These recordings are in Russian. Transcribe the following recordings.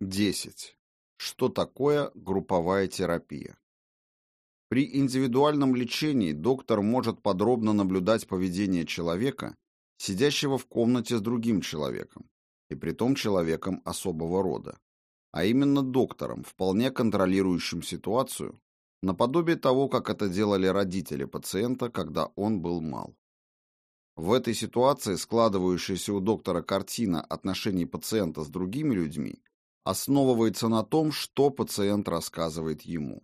10. Что такое групповая терапия? При индивидуальном лечении доктор может подробно наблюдать поведение человека, сидящего в комнате с другим человеком, и при том человеком особого рода, а именно доктором, вполне контролирующим ситуацию, наподобие того, как это делали родители пациента, когда он был мал. В этой ситуации складывающаяся у доктора картина отношений пациента с другими людьми основывается на том, что пациент рассказывает ему.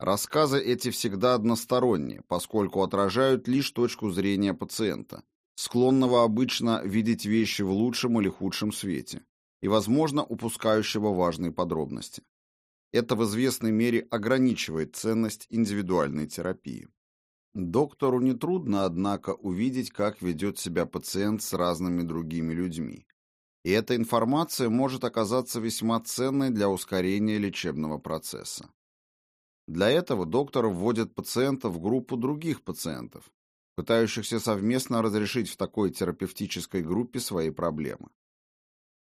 Рассказы эти всегда односторонние, поскольку отражают лишь точку зрения пациента, склонного обычно видеть вещи в лучшем или худшем свете, и, возможно, упускающего важные подробности. Это в известной мере ограничивает ценность индивидуальной терапии. Доктору нетрудно, однако, увидеть, как ведет себя пациент с разными другими людьми, и эта информация может оказаться весьма ценной для ускорения лечебного процесса. Для этого доктор вводит пациента в группу других пациентов, пытающихся совместно разрешить в такой терапевтической группе свои проблемы.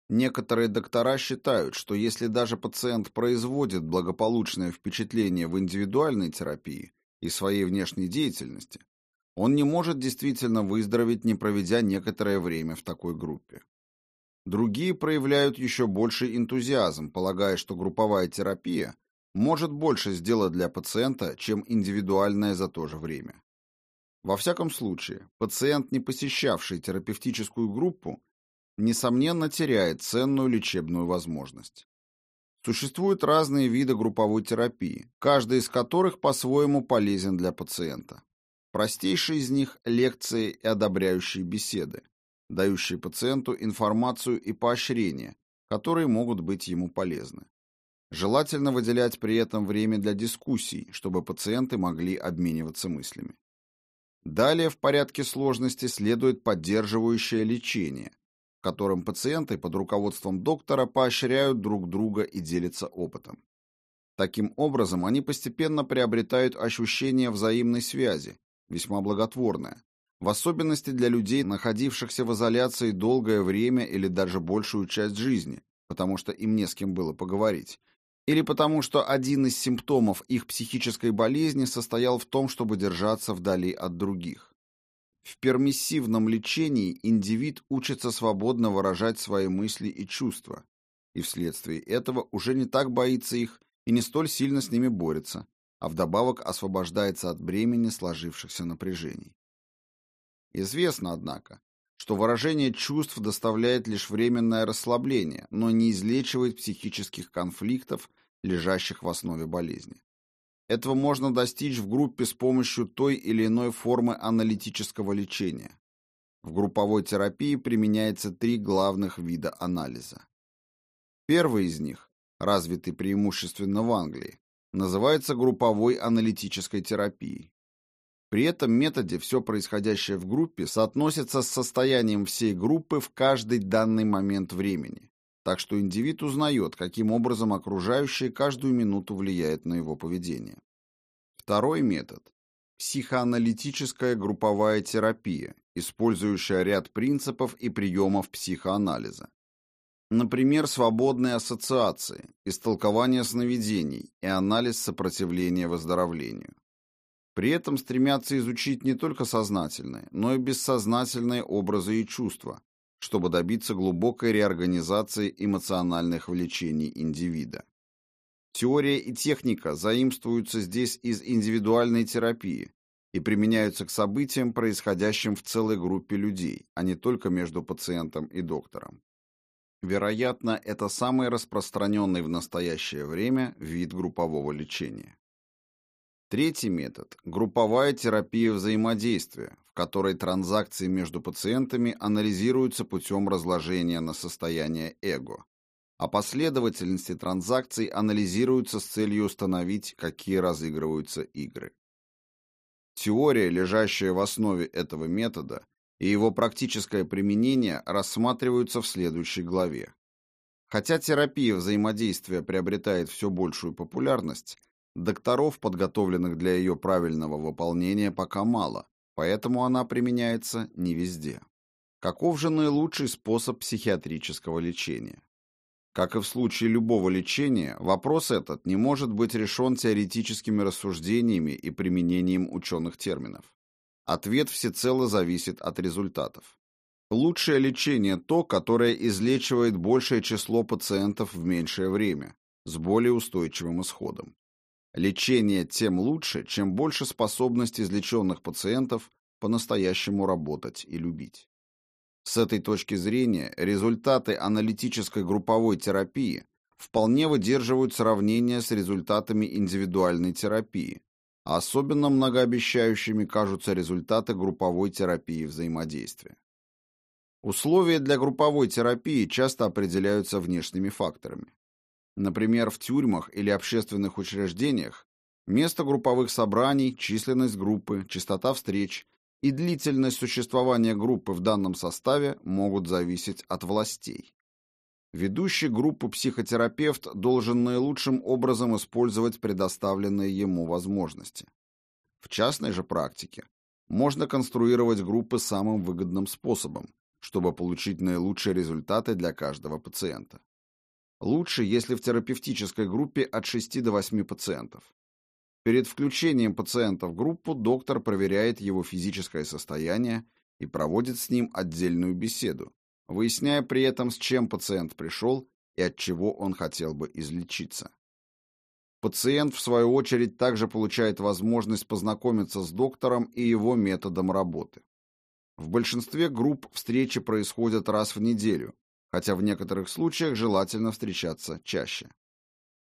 Некоторые доктора считают, что если даже пациент производит благополучное впечатление в индивидуальной терапии и своей внешней деятельности, он не может действительно выздороветь, не проведя некоторое время в такой группе. Другие проявляют еще больший энтузиазм, полагая, что групповая терапия может больше сделать для пациента, чем индивидуальная за то же время. Во всяком случае, пациент, не посещавший терапевтическую группу, несомненно теряет ценную лечебную возможность. Существуют разные виды групповой терапии, каждый из которых по-своему полезен для пациента. Простейший из них – лекции и одобряющие беседы, дающие пациенту информацию и поощрения, которые могут быть ему полезны. Желательно выделять при этом время для дискуссий, чтобы пациенты могли обмениваться мыслями. Далее в порядке сложности следует поддерживающее лечение, в котором пациенты под руководством доктора поощряют друг друга и делятся опытом. Таким образом, они постепенно приобретают ощущение взаимной связи, весьма благотворное, в особенности для людей, находившихся в изоляции долгое время или даже большую часть жизни, потому что им не с кем было поговорить, или потому что один из симптомов их психической болезни состоял в том, чтобы держаться вдали от других. В пермиссивном лечении индивид учится свободно выражать свои мысли и чувства, и вследствие этого уже не так боится их и не столь сильно с ними борется, а вдобавок освобождается от бремени сложившихся напряжений. Известно, однако, что выражение чувств доставляет лишь временное расслабление, но не излечивает психических конфликтов, лежащих в основе болезни. Этого можно достичь в группе с помощью той или иной формы аналитического лечения. В групповой терапии применяется три главных вида анализа. Первый из них, развитый преимущественно в Англии, называется групповой аналитической терапией. При этом методе все происходящее в группе соотносится с состоянием всей группы в каждый данный момент времени, так что индивид узнает, каким образом окружающее каждую минуту влияет на его поведение. Второй метод – психоаналитическая групповая терапия, использующая ряд принципов и приемов психоанализа. Например, свободные ассоциации, истолкование сновидений и анализ сопротивления выздоровлению. При этом стремятся изучить не только сознательные, но и бессознательные образы и чувства, чтобы добиться глубокой реорганизации эмоциональных влечений индивида. Теория и техника заимствуются здесь из индивидуальной терапии и применяются к событиям, происходящим в целой группе людей, а не только между пациентом и доктором. Вероятно, это самый распространенный в настоящее время вид группового лечения. Третий метод – групповая терапия взаимодействия, в которой транзакции между пациентами анализируются путем разложения на состояние эго, а последовательности транзакций анализируются с целью установить, какие разыгрываются игры. Теория, лежащая в основе этого метода, и его практическое применение рассматриваются в следующей главе. Хотя терапия взаимодействия приобретает все большую популярность, Докторов, подготовленных для ее правильного выполнения, пока мало, поэтому она применяется не везде. Каков же наилучший способ психиатрического лечения? Как и в случае любого лечения, вопрос этот не может быть решен теоретическими рассуждениями и применением ученых терминов. Ответ всецело зависит от результатов. Лучшее лечение то, которое излечивает большее число пациентов в меньшее время, с более устойчивым исходом. Лечение тем лучше, чем больше способность излеченных пациентов по-настоящему работать и любить. С этой точки зрения результаты аналитической групповой терапии вполне выдерживают сравнение с результатами индивидуальной терапии, а особенно многообещающими кажутся результаты групповой терапии взаимодействия. Условия для групповой терапии часто определяются внешними факторами. Например, в тюрьмах или общественных учреждениях место групповых собраний, численность группы, частота встреч и длительность существования группы в данном составе могут зависеть от властей. Ведущий группу психотерапевт должен наилучшим образом использовать предоставленные ему возможности. В частной же практике можно конструировать группы самым выгодным способом, чтобы получить наилучшие результаты для каждого пациента. Лучше, если в терапевтической группе от 6 до 8 пациентов. Перед включением пациента в группу доктор проверяет его физическое состояние и проводит с ним отдельную беседу, выясняя при этом, с чем пациент пришел и от чего он хотел бы излечиться. Пациент, в свою очередь, также получает возможность познакомиться с доктором и его методом работы. В большинстве групп встречи происходят раз в неделю, хотя в некоторых случаях желательно встречаться чаще.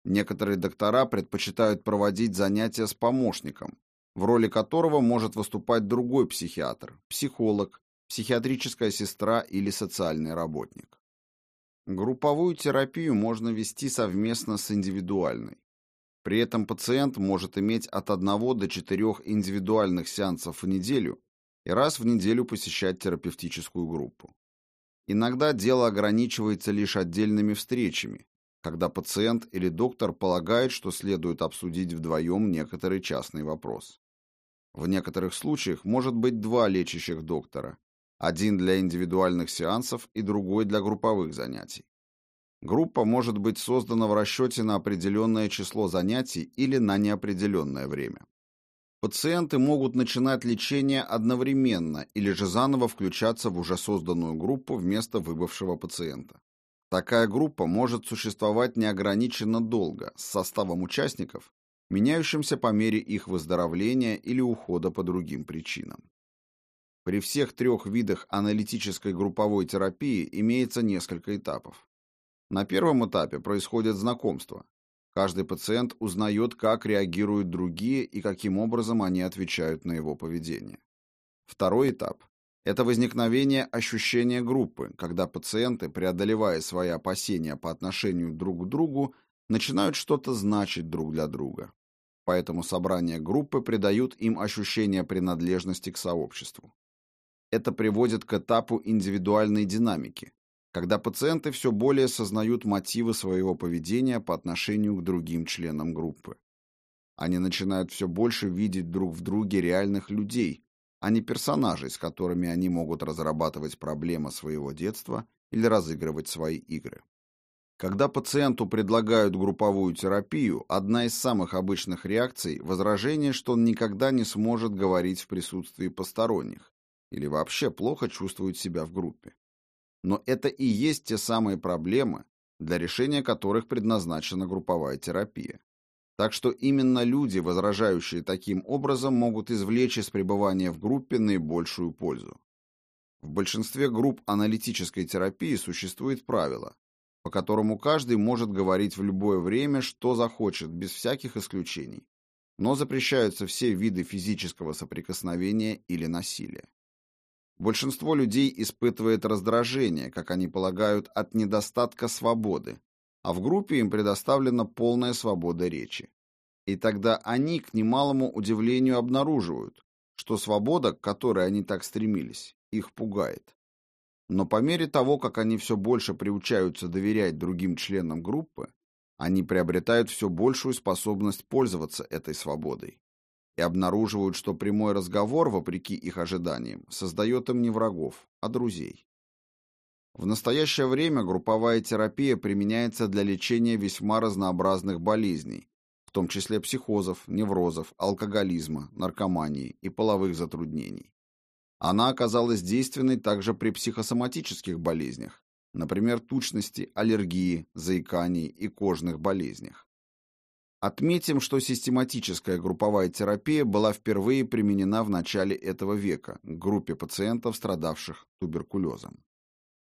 Некоторые доктора предпочитают проводить занятия с помощником, в роли которого может выступать другой психиатр, психолог, психиатрическая сестра или социальный работник. Групповую терапию можно вести совместно с индивидуальной. При этом пациент может иметь от 1 до 4 индивидуальных сеансов в неделю и раз в неделю посещать терапевтическую группу. Иногда дело ограничивается лишь отдельными встречами, когда пациент или доктор полагает, что следует обсудить вдвоем некоторый частный вопрос. В некоторых случаях может быть два лечащих доктора, один для индивидуальных сеансов и другой для групповых занятий. Группа может быть создана в расчете на определенное число занятий или на неопределенное время. Пациенты могут начинать лечение одновременно или же заново включаться в уже созданную группу вместо выбывшего пациента. Такая группа может существовать неограниченно долго, с составом участников, меняющимся по мере их выздоровления или ухода по другим причинам. При всех трех видах аналитической групповой терапии имеется несколько этапов. На первом этапе происходит знакомство, Каждый пациент узнает, как реагируют другие и каким образом они отвечают на его поведение. Второй этап – это возникновение ощущения группы, когда пациенты, преодолевая свои опасения по отношению друг к другу, начинают что-то значить друг для друга. Поэтому собрания группы придают им ощущение принадлежности к сообществу. Это приводит к этапу индивидуальной динамики, когда пациенты все более сознают мотивы своего поведения по отношению к другим членам группы. Они начинают все больше видеть друг в друге реальных людей, а не персонажей, с которыми они могут разрабатывать проблемы своего детства или разыгрывать свои игры. Когда пациенту предлагают групповую терапию, одна из самых обычных реакций – возражение, что он никогда не сможет говорить в присутствии посторонних или вообще плохо чувствует себя в группе. Но это и есть те самые проблемы, для решения которых предназначена групповая терапия. Так что именно люди, возражающие таким образом, могут извлечь из пребывания в группе наибольшую пользу. В большинстве групп аналитической терапии существует правило, по которому каждый может говорить в любое время, что захочет, без всяких исключений, но запрещаются все виды физического соприкосновения или насилия. Большинство людей испытывает раздражение, как они полагают, от недостатка свободы, а в группе им предоставлена полная свобода речи. И тогда они, к немалому удивлению, обнаруживают, что свобода, к которой они так стремились, их пугает. Но по мере того, как они все больше приучаются доверять другим членам группы, они приобретают все большую способность пользоваться этой свободой и обнаруживают, что прямой разговор, вопреки их ожиданиям, создает им не врагов, а друзей. В настоящее время групповая терапия применяется для лечения весьма разнообразных болезней, в том числе психозов, неврозов, алкоголизма, наркомании и половых затруднений. Она оказалась действенной также при психосоматических болезнях, например, тучности, аллергии, заикании и кожных болезнях. Отметим, что систематическая групповая терапия была впервые применена в начале этого века к группе пациентов, страдавших туберкулезом.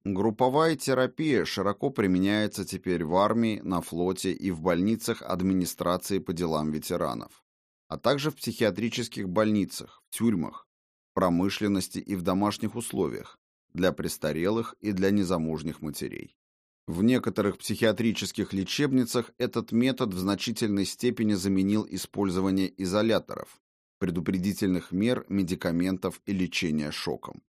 Групповая терапия широко применяется теперь в армии, на флоте и в больницах администрации по делам ветеранов, а также в психиатрических больницах, в тюрьмах, промышленности и в домашних условиях, для престарелых и для незамужних матерей. В некоторых психиатрических лечебницах этот метод в значительной степени заменил использование изоляторов, предупредительных мер, медикаментов и лечения шоком.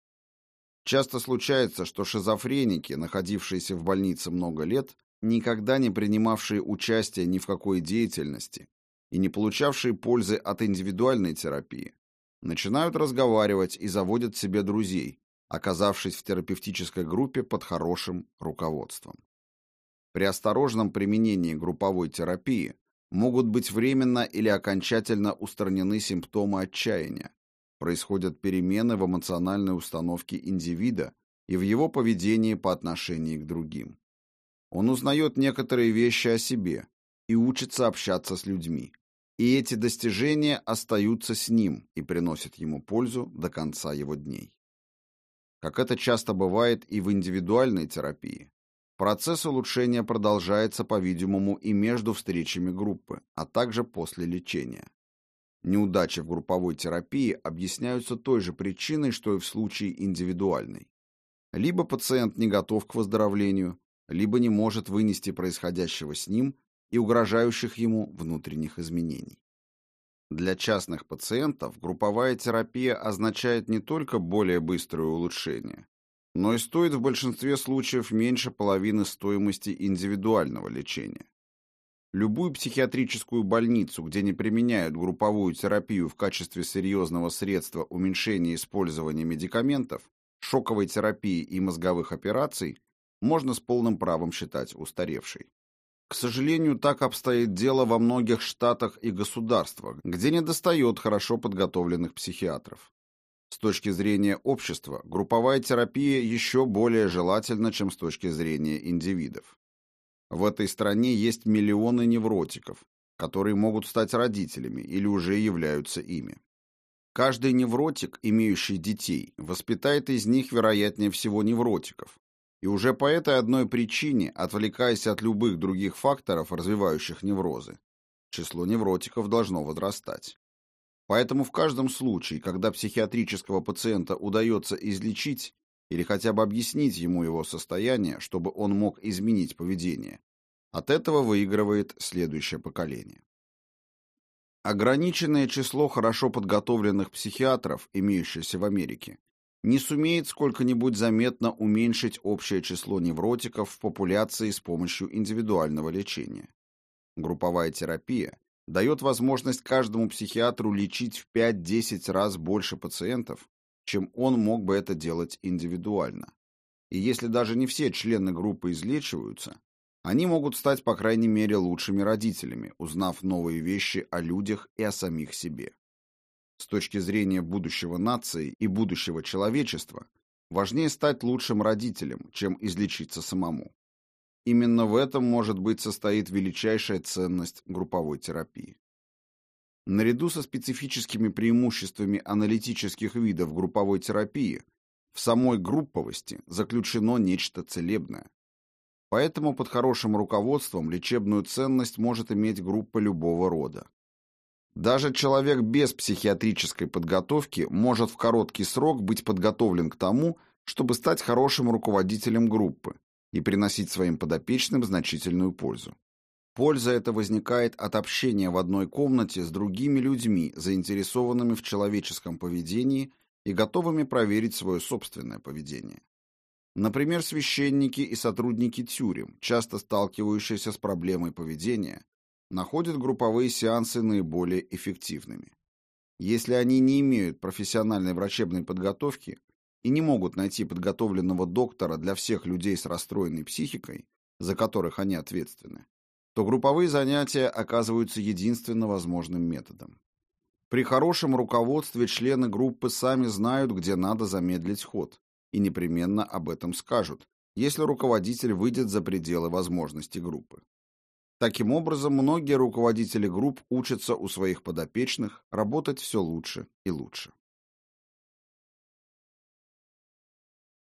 Часто случается, что шизофреники, находившиеся в больнице много лет, никогда не принимавшие участие ни в какой деятельности и не получавшие пользы от индивидуальной терапии, начинают разговаривать и заводят себе друзей, оказавшись в терапевтической группе под хорошим руководством. При осторожном применении групповой терапии могут быть временно или окончательно устранены симптомы отчаяния, происходят перемены в эмоциональной установке индивида и в его поведении по отношению к другим. Он узнает некоторые вещи о себе и учится общаться с людьми, и эти достижения остаются с ним и приносят ему пользу до конца его дней. Как это часто бывает и в индивидуальной терапии, процесс улучшения продолжается, по-видимому, и между встречами группы, а также после лечения. Неудачи в групповой терапии объясняются той же причиной, что и в случае индивидуальной. Либо пациент не готов к выздоровлению, либо не может вынести происходящего с ним и угрожающих ему внутренних изменений. Для частных пациентов групповая терапия означает не только более быстрое улучшение, но и стоит в большинстве случаев меньше половины стоимости индивидуального лечения. Любую психиатрическую больницу, где не применяют групповую терапию в качестве серьезного средства уменьшения использования медикаментов, шоковой терапии и мозговых операций, можно с полным правом считать устаревшей. К сожалению, так обстоит дело во многих штатах и государствах, где недостает хорошо подготовленных психиатров. С точки зрения общества, групповая терапия еще более желательна, чем с точки зрения индивидов. В этой стране есть миллионы невротиков, которые могут стать родителями или уже являются ими. Каждый невротик, имеющий детей, воспитает из них, вероятнее всего, невротиков. И уже по этой одной причине, отвлекаясь от любых других факторов, развивающих неврозы, число невротиков должно возрастать. Поэтому в каждом случае, когда психиатрического пациента удается излечить, или хотя бы объяснить ему его состояние, чтобы он мог изменить поведение. От этого выигрывает следующее поколение. Ограниченное число хорошо подготовленных психиатров, имеющихся в Америке, не сумеет сколько-нибудь заметно уменьшить общее число невротиков в популяции с помощью индивидуального лечения. Групповая терапия дает возможность каждому психиатру лечить в 5-10 раз больше пациентов, чем он мог бы это делать индивидуально. И если даже не все члены группы излечиваются, они могут стать, по крайней мере, лучшими родителями, узнав новые вещи о людях и о самих себе. С точки зрения будущего нации и будущего человечества, важнее стать лучшим родителем, чем излечиться самому. Именно в этом, может быть, состоит величайшая ценность групповой терапии. Наряду со специфическими преимуществами аналитических видов групповой терапии, в самой групповости заключено нечто целебное. Поэтому под хорошим руководством лечебную ценность может иметь группа любого рода. Даже человек без психиатрической подготовки может в короткий срок быть подготовлен к тому, чтобы стать хорошим руководителем группы и приносить своим подопечным значительную пользу. Польза эта возникает от общения в одной комнате с другими людьми, заинтересованными в человеческом поведении и готовыми проверить свое собственное поведение. Например, священники и сотрудники тюрем, часто сталкивающиеся с проблемой поведения, находят групповые сеансы наиболее эффективными. Если они не имеют профессиональной врачебной подготовки, и не могут найти подготовленного доктора для всех людей с расстроенной психикой, за которых они ответственны, то групповые занятия оказываются единственно возможным методом. При хорошем руководстве члены группы сами знают, где надо замедлить ход, и непременно об этом скажут, если руководитель выйдет за пределы возможностей группы. Таким образом, многие руководители групп учатся у своих подопечных работать все лучше и лучше.